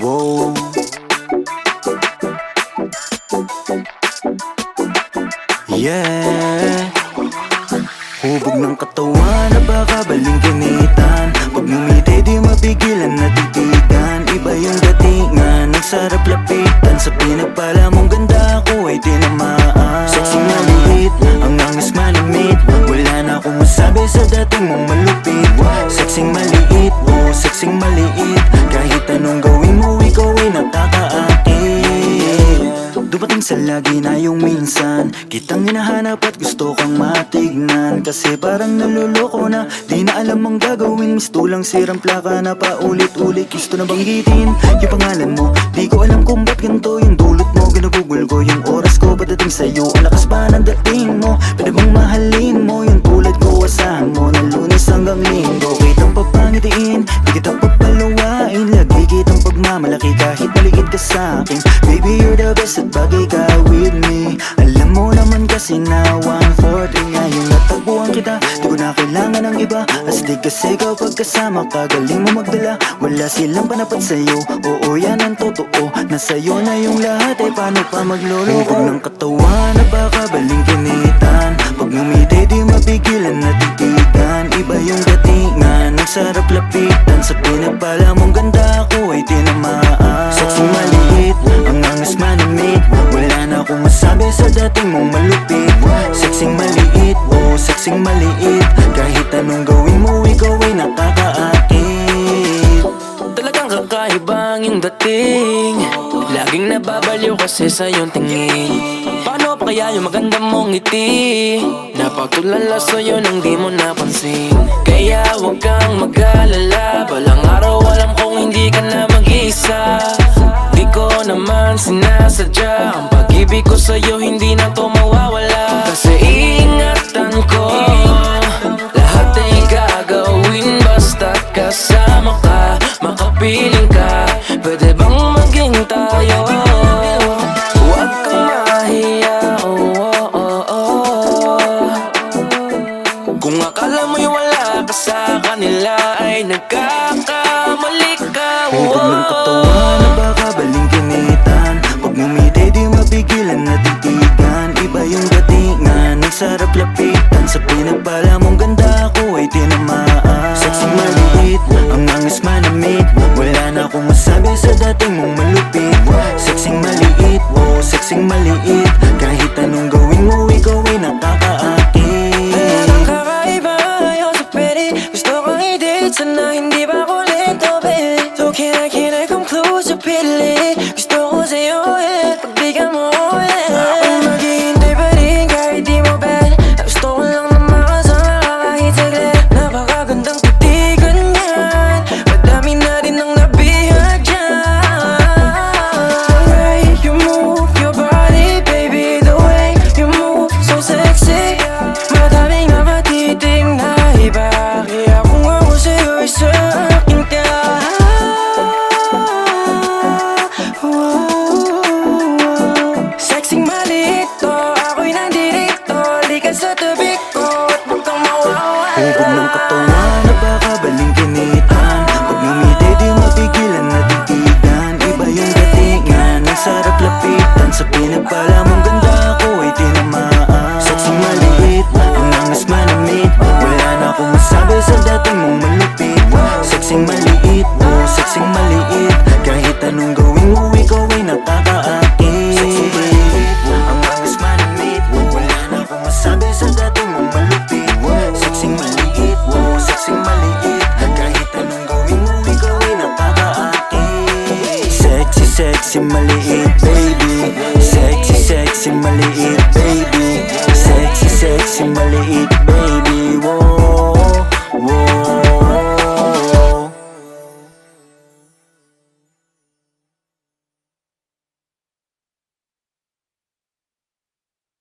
Wow Yeah. Hubog ng katawan na baka baling mong malupit. Sexy maliit, oh sexy maliit. Kahit anong gawin mo, ikaw ay nakakaakit Dumating sa lagi na yung minsan. Kitang hinahanap at gusto kang matignan. Kasi parang naluloko na Di na alam ang gagawin. Misto lang sirang plaka na paulit-ulit. Gusto na banggitin yung pangalan mo. Di ko alam kung ba't ganito yung dulot mo. Ginugugol ko yung oras ko Pagdating sa'yo. Ang lakas pa ng dating mo. Pwede bang mahalin mo Yung tulad ko hanggang linggo Kitang papangitiin Di kita papaluwain Lagi kitang pagmamalaki. Kahit maliit ka sa'kin Baby you're the best at bagay ka with me. Alam mo naman kasi na 140 Ngayon natagpuan kita. Di ko na kailangan ng iba. Astig kasi kapag kasama ka Galing mo magdala. Wala silang panapat sa'yo. Oo yan ang totoo. Nasa'yo na yung lahat Ay paano pa magloloko? Hubog ng katawan na baka baling Ang sarap lapitan Sa pinagpala mong ganda ako ay tinamaan. Sexy maliit Ang angas manamit Wala na akong masabi sa dating mong malupit. Sexy maliit Oh sexy maliit. Kahit anong gawin mo Ikaw ay nakakaakit. Talagang kakaiba ang dating. Laging nababaliw kasi sa iyong tingin. Paano pa kaya yung maganda mong ngiti? Napagtulala sa'yo nang di mo napansin. Kaya huwag Pag-ibig ko sa'yo hindi na to mawawala. Kasi iingatan ko Lahat ay gagawin basta kasama ka. Makapiling ka mawawala Hubog ng katawan